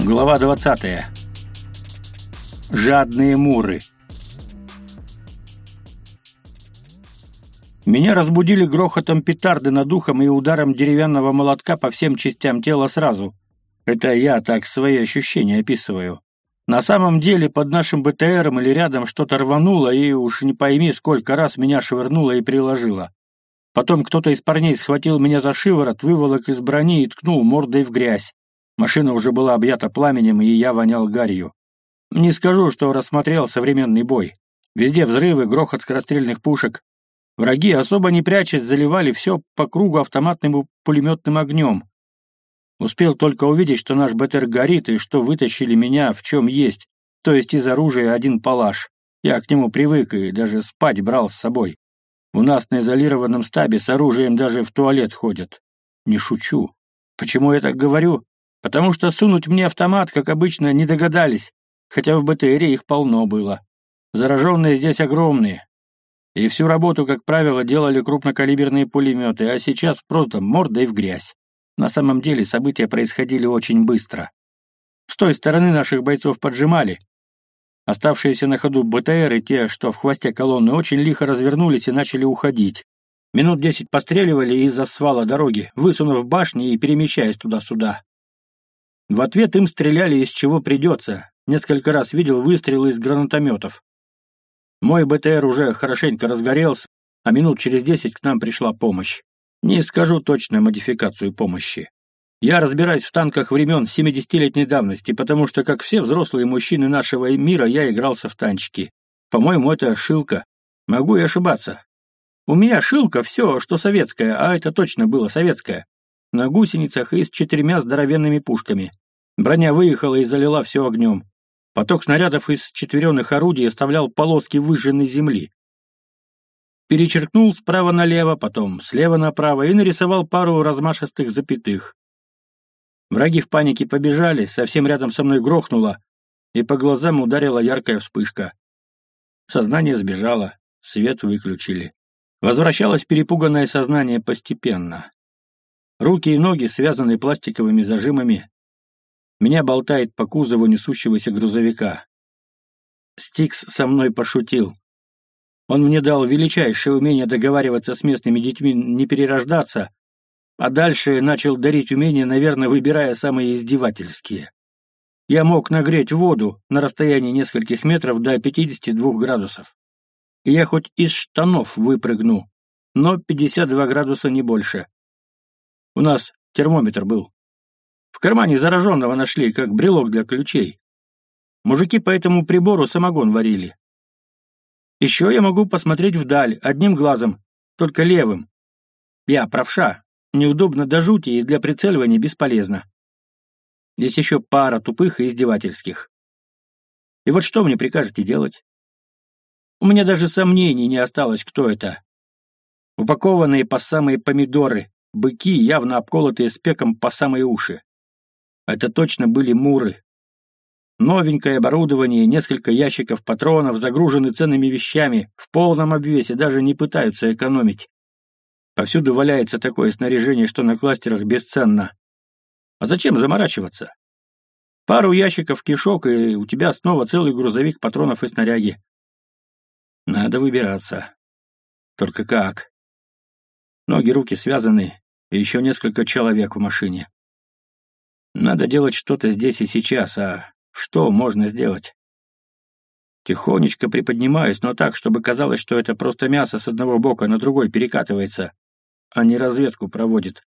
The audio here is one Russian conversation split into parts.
Глава 20. Жадные муры. Меня разбудили грохотом петарды над ухом и ударом деревянного молотка по всем частям тела сразу. Это я так свои ощущения описываю. На самом деле под нашим БТРом или рядом что-то рвануло, и уж не пойми, сколько раз меня швырнуло и приложило. Потом кто-то из парней схватил меня за шиворот, выволок из брони и ткнул мордой в грязь. Машина уже была объята пламенем, и я вонял гарью. Не скажу, что рассмотрел современный бой. Везде взрывы, грохот скорострельных пушек. Враги, особо не прячась, заливали все по кругу автоматным и пулеметным огнем. Успел только увидеть, что наш БТР горит, и что вытащили меня в чем есть, то есть из оружия один палаш. Я к нему привык и даже спать брал с собой. У нас на изолированном стабе с оружием даже в туалет ходят. Не шучу. Почему я так говорю? Потому что сунуть мне автомат, как обычно, не догадались, хотя в БТРе их полно было. Зараженные здесь огромные. И всю работу, как правило, делали крупнокалиберные пулеметы, а сейчас просто мордой в грязь. На самом деле события происходили очень быстро. С той стороны наших бойцов поджимали. Оставшиеся на ходу БТР и те, что в хвосте колонны, очень лихо развернулись и начали уходить. Минут десять постреливали из-за свала дороги, высунув башни и перемещаясь туда-сюда. В ответ им стреляли из чего придется. Несколько раз видел выстрелы из гранатометов. Мой БТР уже хорошенько разгорелся, а минут через десять к нам пришла помощь. Не скажу точную модификацию помощи. Я разбираюсь в танках времен 70-летней давности, потому что, как все взрослые мужчины нашего мира, я игрался в танчики. По-моему, это шилка. Могу и ошибаться. У меня шилка все, что советское, а это точно было советское на гусеницах и с четырьмя здоровенными пушками. Броня выехала и залила все огнем. Поток снарядов из четверенных орудий оставлял полоски выжженной земли. Перечеркнул справа налево, потом слева направо и нарисовал пару размашистых запятых. Враги в панике побежали, совсем рядом со мной грохнуло, и по глазам ударила яркая вспышка. Сознание сбежало, свет выключили. Возвращалось перепуганное сознание постепенно. Руки и ноги связаны пластиковыми зажимами. Меня болтает по кузову несущегося грузовика. Стикс со мной пошутил. Он мне дал величайшее умение договариваться с местными детьми не перерождаться, а дальше начал дарить умения, наверное, выбирая самые издевательские. Я мог нагреть воду на расстоянии нескольких метров до 52 градусов. И я хоть из штанов выпрыгну, но 52 градуса не больше. У нас термометр был. В кармане зараженного нашли, как брелок для ключей. Мужики по этому прибору самогон варили. Еще я могу посмотреть вдаль, одним глазом, только левым. Я правша, неудобно до жути и для прицеливания бесполезно. Здесь еще пара тупых и издевательских. И вот что мне прикажете делать? У меня даже сомнений не осталось, кто это. Упакованные по самые помидоры, быки, явно обколотые спеком по самые уши. Это точно были муры. Новенькое оборудование, несколько ящиков патронов, загружены ценными вещами, в полном обвесе, даже не пытаются экономить. Повсюду валяется такое снаряжение, что на кластерах бесценно. А зачем заморачиваться? Пару ящиков кишок, и у тебя снова целый грузовик патронов и снаряги. Надо выбираться. Только как? Ноги, руки связаны, и еще несколько человек в машине. Надо делать что-то здесь и сейчас, а что можно сделать? Тихонечко приподнимаюсь, но так, чтобы казалось, что это просто мясо с одного бока на другой перекатывается, а не разведку проводит.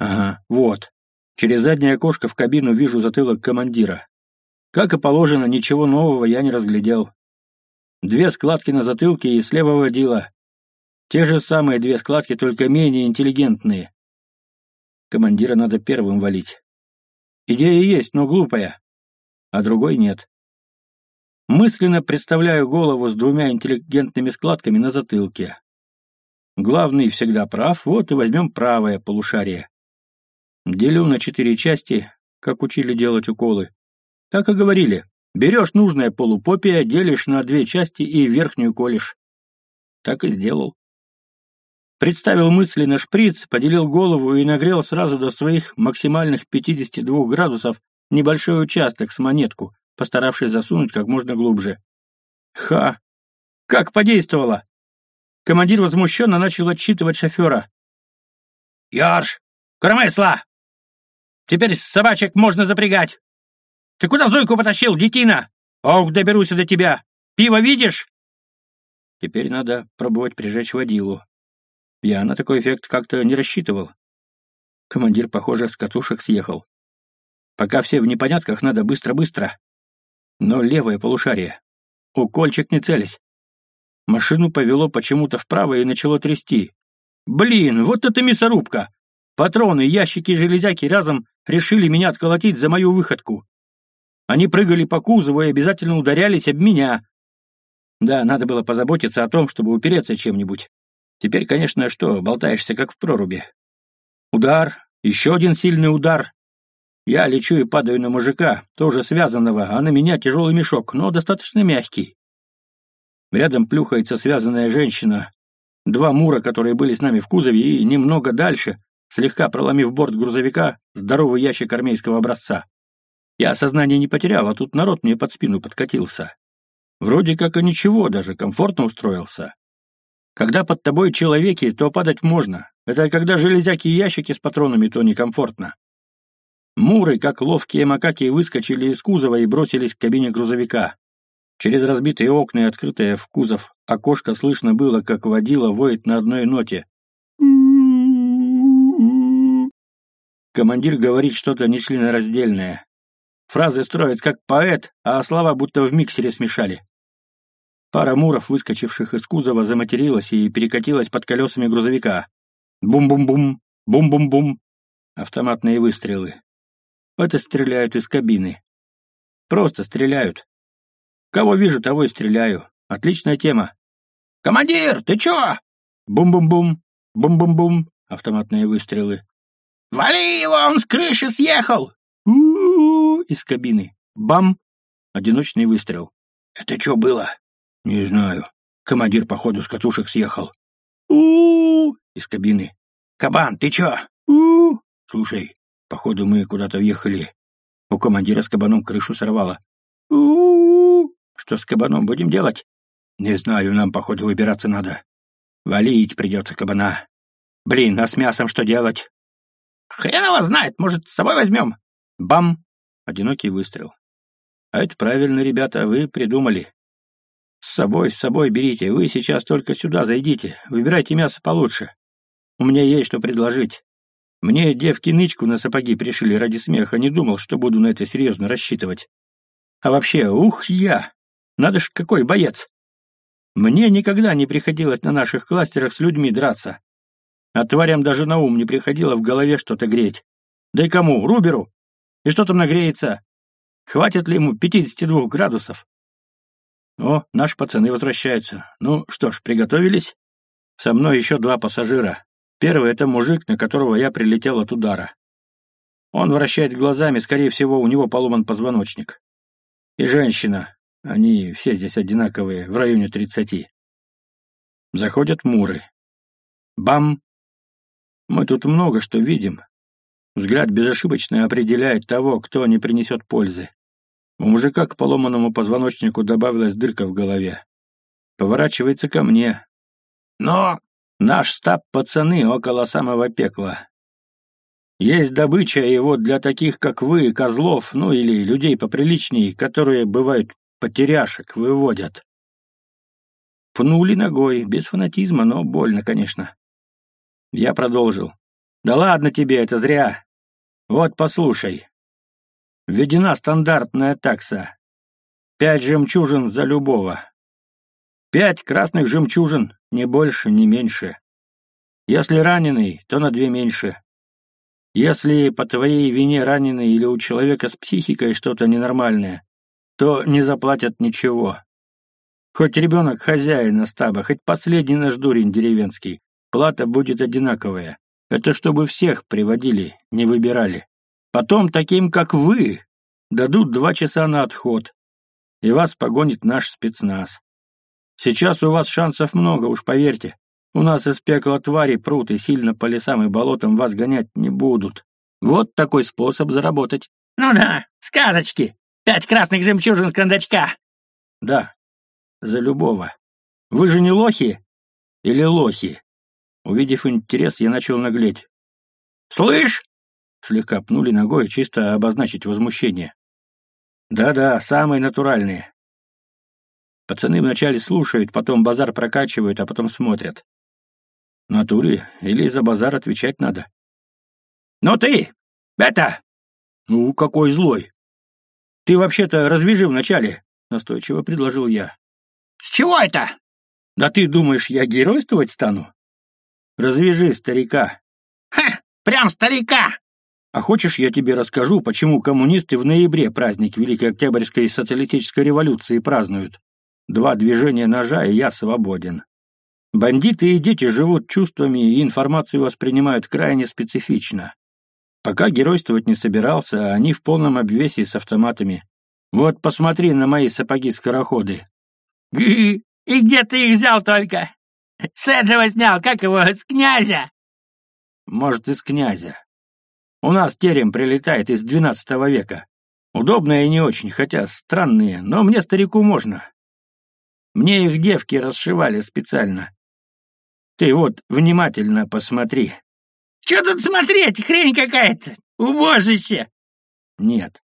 Ага, вот. Через заднее окошко в кабину вижу затылок командира. Как и положено, ничего нового я не разглядел. Две складки на затылке и слева водила, те же самые две складки, только менее интеллигентные. Командира надо первым валить. Идея есть, но глупая. А другой нет. Мысленно представляю голову с двумя интеллигентными складками на затылке. Главный всегда прав, вот и возьмем правое полушарие. Делю на четыре части, как учили делать уколы. Так и говорили. Берешь нужное полупопия, делишь на две части и верхнюю колешь. Так и сделал. Представил мысли на шприц, поделил голову и нагрел сразу до своих максимальных 52 градусов, небольшой участок с монетку, постаравшись засунуть как можно глубже. Ха! Как подействовало! Командир возмущенно начал отчитывать шофера. «Ярш! Кормысла! Теперь собачек можно запрягать! Ты куда Зойку потащил, детина? Ох, доберусь до тебя! Пиво видишь?» Теперь надо пробовать прижечь водилу. Я на такой эффект как-то не рассчитывал. Командир, похоже, с катушек съехал. Пока все в непонятках, надо быстро-быстро. Но левое полушарие. Укольчик не целясь. Машину повело почему-то вправо и начало трясти. Блин, вот это мясорубка! Патроны, ящики железяки разом решили меня отколотить за мою выходку. Они прыгали по кузову и обязательно ударялись об меня. Да, надо было позаботиться о том, чтобы упереться чем-нибудь. Теперь, конечно, что, болтаешься как в проруби. Удар, еще один сильный удар. Я лечу и падаю на мужика, тоже связанного, а на меня тяжелый мешок, но достаточно мягкий. Рядом плюхается связанная женщина. Два мура, которые были с нами в кузове, и немного дальше, слегка проломив борт грузовика, здоровый ящик армейского образца. Я сознание не потерял, а тут народ мне под спину подкатился. Вроде как и ничего, даже комфортно устроился. Когда под тобой человеки, то падать можно. Это когда железяки и ящики с патронами, то некомфортно. Муры, как ловкие макаки, выскочили из кузова и бросились к кабине грузовика. Через разбитые окна и открытое в кузов окошко слышно было, как водила воет на одной ноте. Командир говорит что-то нечленораздельное. Фразы строят как поэт, а слова будто в миксере смешали. Пара муров, выскочивших из кузова, заматерилась и перекатилась под колесами грузовика. Бум-бум-бум, бум-бум-бум. Автоматные выстрелы. Это стреляют из кабины. Просто стреляют. Кого вижу, того и стреляю. Отличная тема. «Командир, ты чё?» Бум-бум-бум, бум-бум-бум. Автоматные выстрелы. «Вали его, он с крыши съехал!» У-у-у, из кабины. Бам! Одиночный выстрел. «Это что было?» «Не знаю. Командир, походу, с катушек съехал». у из кабины. «Кабан, ты чё?» у «Слушай, походу, мы куда-то въехали. У командира с кабаном крышу сорвало». у Что с кабаном будем делать?» «Не знаю, нам, походу, выбираться надо. Валить придется кабана. Блин, а с мясом что делать?» «Хрен его знает, может, с собой возьмем?» Бам! Одинокий выстрел. «А это правильно, ребята, вы придумали. С собой, с собой берите. Вы сейчас только сюда зайдите. Выбирайте мясо получше. У меня есть что предложить. Мне девки нычку на сапоги пришили ради смеха. Не думал, что буду на это серьезно рассчитывать. А вообще, ух я! Надо ж, какой боец! Мне никогда не приходилось на наших кластерах с людьми драться. А тварям даже на ум не приходило в голове что-то греть. Да и кому? Руберу? И что там нагреется? Хватит ли ему 52 градусов? О, наши пацаны возвращаются. Ну что ж, приготовились? Со мной еще два пассажира. Первый — это мужик, на которого я прилетел от удара. Он вращает глазами, скорее всего, у него поломан позвоночник. И женщина. Они все здесь одинаковые, в районе тридцати. Заходят муры. Бам! Мы тут много что видим. Взгляд безошибочно определяет того, кто не принесет пользы. У мужика к поломанному позвоночнику добавилась дырка в голове. Поворачивается ко мне. Но наш стаб пацаны около самого пекла. Есть добыча, и вот для таких, как вы, козлов, ну или людей поприличней, которые, бывают, потеряшек выводят. Пнули ногой, без фанатизма, но больно, конечно. Я продолжил. Да ладно тебе, это зря. Вот послушай. Введена стандартная такса. Пять жемчужин за любого. Пять красных жемчужин, не больше, не меньше. Если раненый, то на две меньше. Если по твоей вине раненый или у человека с психикой что-то ненормальное, то не заплатят ничего. Хоть ребенок хозяина стаба, хоть последний наш дурень деревенский, плата будет одинаковая. Это чтобы всех приводили, не выбирали. Потом таким, как вы, дадут два часа на отход, и вас погонит наш спецназ. Сейчас у вас шансов много, уж поверьте. У нас из пекла твари прут и сильно по лесам и болотам вас гонять не будут. Вот такой способ заработать. Ну да, сказочки. Пять красных жемчужин с кондачка. Да, за любого. Вы же не лохи? Или лохи? Увидев интерес, я начал наглеть. «Слышь!» Слегка пнули ногой, чисто обозначить возмущение. Да-да, самые натуральные. Пацаны вначале слушают, потом базар прокачивают, а потом смотрят. Натуре или за базар отвечать надо. «Ну ты! Это...» «Ну, какой злой!» «Ты вообще-то развяжи вначале», — настойчиво предложил я. «С чего это?» «Да ты думаешь, я геройствовать стану?» «Развяжи старика». «Ха! Прям старика!» А хочешь, я тебе расскажу, почему коммунисты в ноябре праздник Великой Октябрьской социалистической революции празднуют? Два движения ножа, и я свободен. Бандиты и дети живут чувствами и информацию воспринимают крайне специфично. Пока геройствовать не собирался, они в полном обвесе с автоматами. Вот посмотри на мои сапоги-скороходы. И где ты их взял только? С этого снял, как его, с князя? Может, из князя. У нас терем прилетает из двенадцатого века. Удобные и не очень, хотя странные, но мне, старику, можно. Мне их девки расшивали специально. Ты вот внимательно посмотри. Что тут смотреть, хрень какая-то, убожище. Нет,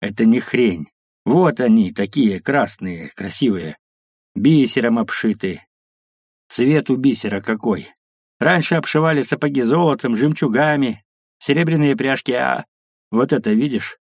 это не хрень. Вот они, такие красные, красивые, бисером обшиты. Цвет у бисера какой. Раньше обшивали сапоги золотом, жемчугами, серебряные пряжки, а вот это видишь?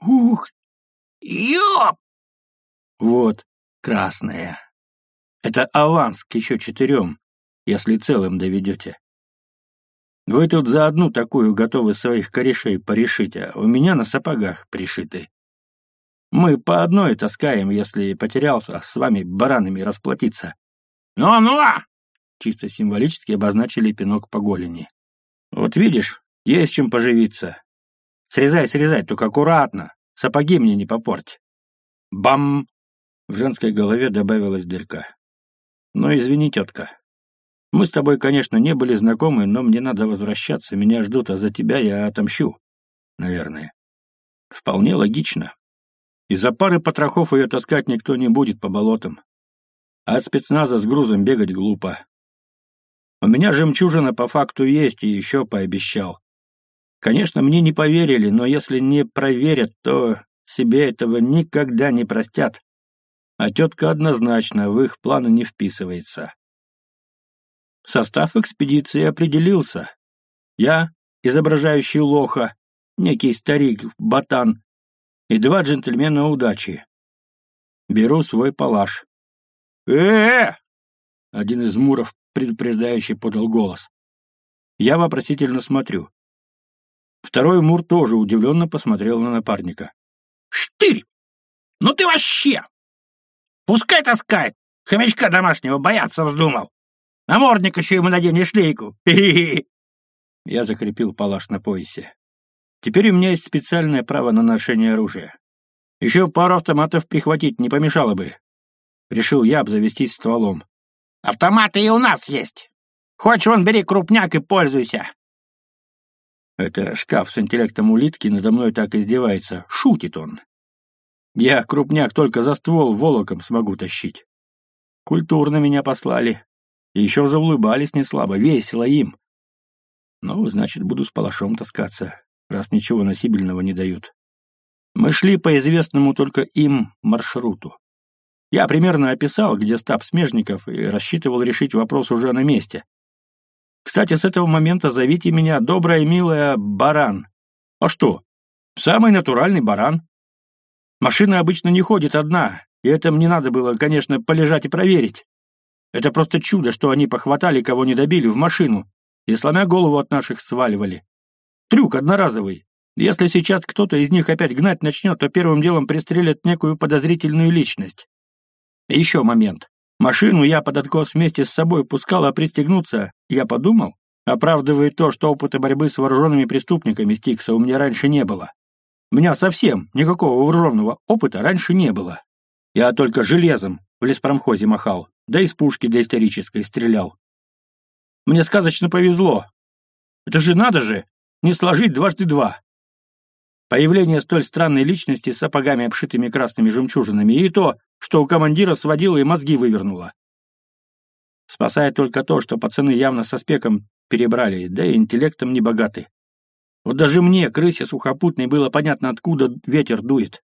Ух, ёп! Вот, красная. Это аванс к еще четырем, если целым доведете. Вы тут за одну такую готовы своих корешей порешить, а у меня на сапогах пришиты. Мы по одной таскаем, если потерялся, с вами баранами расплатиться. Ну-ну! Чисто символически обозначили пинок по голени. Вот видишь, есть чем поживиться. Срезай, срезай, только аккуратно. Сапоги мне не попорть. Бам! В женской голове добавилась дырка. Ну, извини, тетка. Мы с тобой, конечно, не были знакомы, но мне надо возвращаться, меня ждут, а за тебя я отомщу. Наверное. Вполне логично. Из-за пары потрохов ее таскать никто не будет по болотам. А от спецназа с грузом бегать глупо. У меня жемчужина по факту есть и еще пообещал. Конечно, мне не поверили, но если не проверят, то себе этого никогда не простят. А тетка однозначно в их планы не вписывается. Состав экспедиции определился. Я, изображающий лоха, некий старик-ботан, и два джентльмена удачи. Беру свой палаш. э э Один из муров предупреждающий подал голос. Я вопросительно смотрю. Второй Мур тоже удивленно посмотрел на напарника. «Штырь! Ну ты вообще! Пускай таскает! Хомячка домашнего бояться вздумал! Намордник еще ему надень шлейку! Хи-хи-хи!» Я закрепил палаш на поясе. Теперь у меня есть специальное право на ношение оружия. Еще пару автоматов прихватить не помешало бы. Решил я обзавестись стволом. «Автоматы и у нас есть! Хочешь, вон бери крупняк и пользуйся!» Это шкаф с интеллектом улитки надо мной так издевается. Шутит он. Я крупняк только за ствол волоком смогу тащить. Культурно меня послали. И еще заулыбались неслабо, весело им. Ну, значит, буду с палашом таскаться, раз ничего носибельного не дают. Мы шли по известному только им маршруту. Я примерно описал, где стаб смежников, и рассчитывал решить вопрос уже на месте. Кстати, с этого момента зовите меня добрая милая баран. А что? Самый натуральный баран. Машина обычно не ходит одна, и это мне надо было, конечно, полежать и проверить. Это просто чудо, что они похватали, кого не добили, в машину и, сломя голову от наших, сваливали. Трюк одноразовый. Если сейчас кто-то из них опять гнать начнет, то первым делом пристрелят некую подозрительную личность. И еще момент. Машину я под откос вместе с собой пускал, а пристегнуться, я подумал, оправдывает то, что опыта борьбы с вооруженными преступниками Стикса у меня раньше не было. У меня совсем никакого вооруженного опыта раньше не было. Я только железом в леспромхозе махал, да из пушки доисторической стрелял. Мне сказочно повезло. Это же надо же, не сложить дважды два. Появление столь странной личности с сапогами, обшитыми красными жемчужинами, и то, что у командира сводило и мозги вывернуло. Спасает только то, что пацаны явно со спеком перебрали, да и интеллектом не богаты. Вот даже мне, крысе сухопутной, было понятно, откуда ветер дует.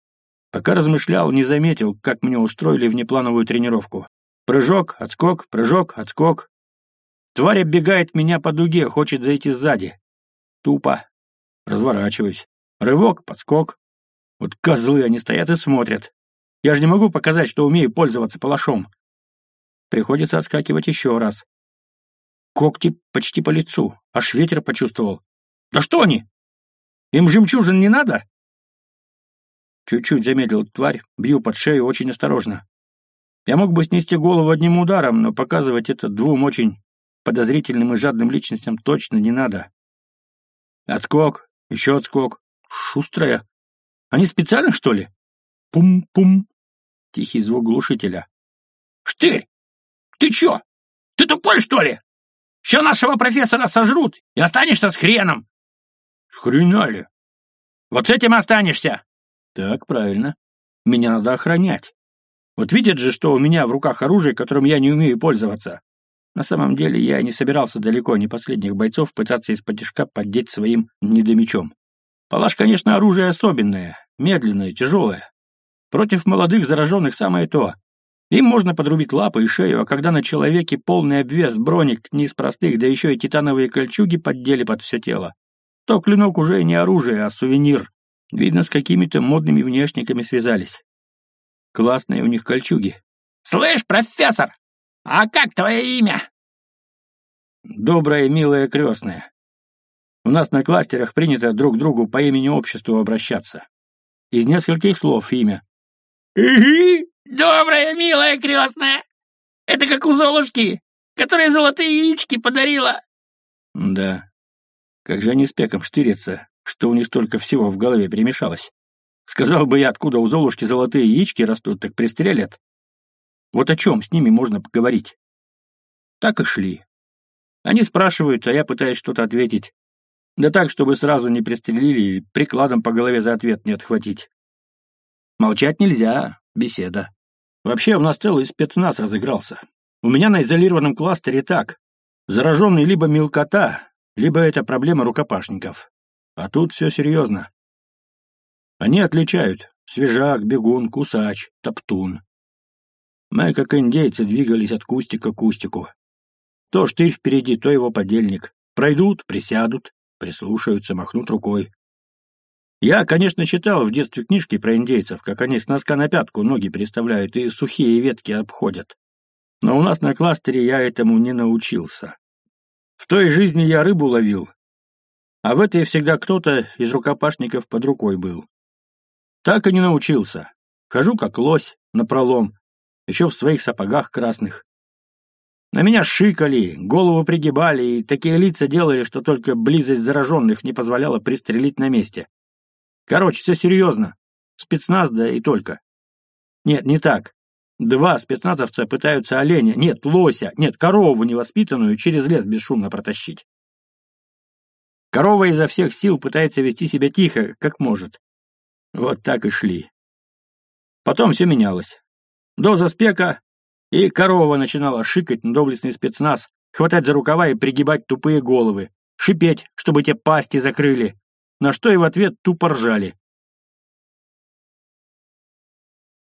Пока размышлял, не заметил, как мне устроили внеплановую тренировку. Прыжок, отскок, прыжок, отскок. Тварь оббегает меня по дуге, хочет зайти сзади. Тупо. Разворачиваюсь. Рывок, подскок. Вот козлы, они стоят и смотрят. Я же не могу показать, что умею пользоваться палашом. Приходится отскакивать еще раз. Когти почти по лицу, аж ветер почувствовал. Да что они? Им жемчужин не надо? Чуть-чуть замедлил тварь, бью под шею очень осторожно. Я мог бы снести голову одним ударом, но показывать это двум очень подозрительным и жадным личностям точно не надо. Отскок, еще отскок. Шустрая. Они специально, что ли? Пум-пум. Тихий звук глушителя. Штырь! Ты чё? Ты тупой, что ли? Все нашего профессора сожрут, и останешься с хреном. С хрена? Вот с этим останешься. Так, правильно. Меня надо охранять. Вот видят же, что у меня в руках оружие, которым я не умею пользоваться. На самом деле я не собирался далеко не последних бойцов пытаться из-под поддеть своим недомечом. Палаш, конечно, оружие особенное, медленное, тяжелое. Против молодых зараженных самое то. Им можно подрубить лапы и шею, а когда на человеке полный обвес, броник не из простых, да еще и титановые кольчуги поддели под все тело, то клинок уже не оружие, а сувенир. Видно, с какими-то модными внешниками связались. Классные у них кольчуги. «Слышь, профессор, а как твое имя?» «Добрая, милая крестная. У нас на кластерах принято друг другу по имени обществу обращаться. Из нескольких слов имя. «Угу, добрая, милая крестная. Это как у Золушки, которая золотые яички подарила». «Да. Как же они с пеком штырятся, что у них столько всего в голове перемешалось. Сказал бы я, откуда у Золушки золотые яички растут, так пристрелят. Вот о чем с ними можно поговорить?» Так и шли. Они спрашивают, а я пытаюсь что-то ответить. Да так, чтобы сразу не пристрелили и прикладом по голове за ответ не отхватить. Молчать нельзя, беседа. Вообще у нас целый спецназ разыгрался. У меня на изолированном кластере так. Зараженный либо мелкота, либо это проблема рукопашников. А тут все серьезно. Они отличают свежак, бегун, кусач, топтун. Мы, как индейцы, двигались от кустика к кустику. То штырь впереди, то его подельник. Пройдут, присядут, прислушаются, махнут рукой. Я, конечно, читал в детстве книжки про индейцев, как они с носка на пятку ноги переставляют и сухие ветки обходят. Но у нас на кластере я этому не научился. В той жизни я рыбу ловил, а в этой всегда кто-то из рукопашников под рукой был. Так и не научился. Хожу как лось, напролом, еще в своих сапогах красных. На меня шикали, голову пригибали и такие лица делали, что только близость зараженных не позволяла пристрелить на месте. Короче, все серьезно. Спецназ, да и только. Нет, не так. Два спецназовца пытаются оленя, нет, лося, нет, корову невоспитанную через лес бесшумно протащить. Корова изо всех сил пытается вести себя тихо, как может. Вот так и шли. Потом все менялось. Доза спека, и корова начинала шикать на доблестный спецназ, хватать за рукава и пригибать тупые головы, шипеть, чтобы те пасти закрыли, на что и в ответ тупо ржали.